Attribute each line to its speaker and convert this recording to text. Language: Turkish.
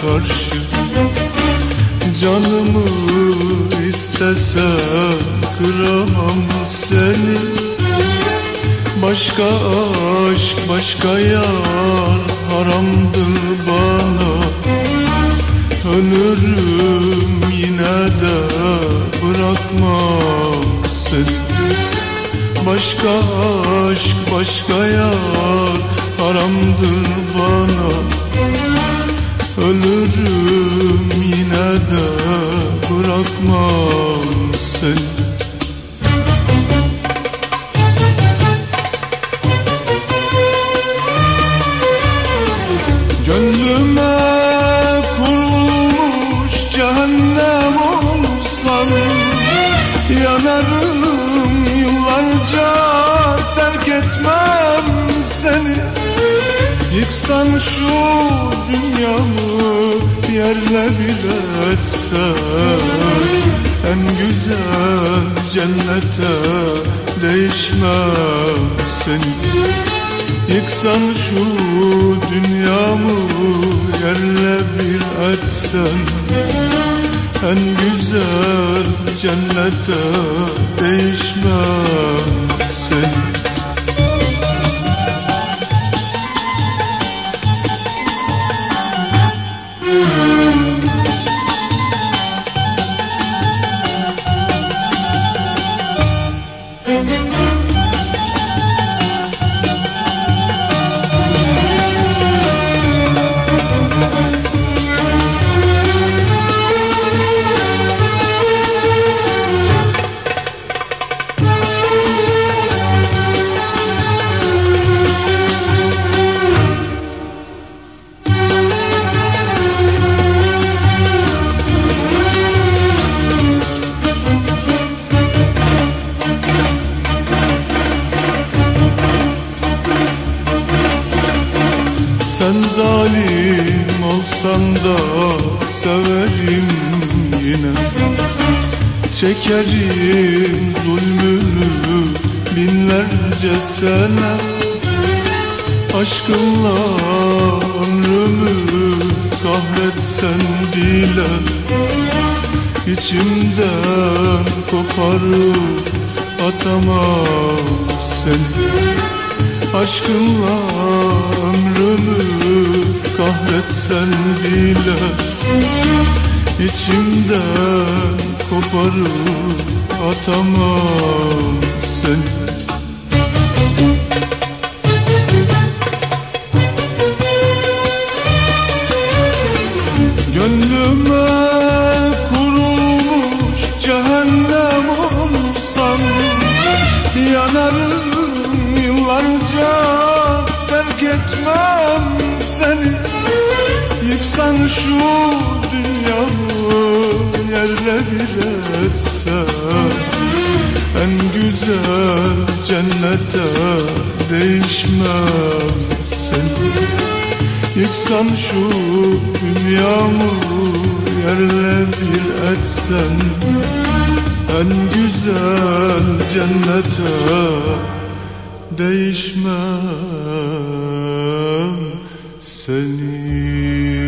Speaker 1: karşı. Canımı istesem kıramam seni. Başka aşk başka yar haramdır bana. Ölürüm yine de bırakmam seni. Başka aşk başka yar haramdır bana seni Gönlüme kurulmuş cehennem olsan Yanarım yıllarca terk etmem seni. Yıksan şu dünyamı yerle bir etsen En güzel cennete değişmem seni Yıksan şu dünyamı yerle bir etsen. En güzel cennete değişmem seni Sen zalim olsan da severim yine. Çekerim zulmünü binlerce sene. Aşkınla ömrümü kahretsen bile İçimden koparıp atamam seni. Aşkınla ömrümü kahretsen bile İçimden koparıp atamam seni. Gönlüme kurulmuş cehennem Yanarım yıllarca etmem seni. Yıksan şu dünyamı yerle bir etsen. En güzel cennete değişmem seni. Yıksan şu dünyamı yerle bir etsen. En güzel cennete değişmem seni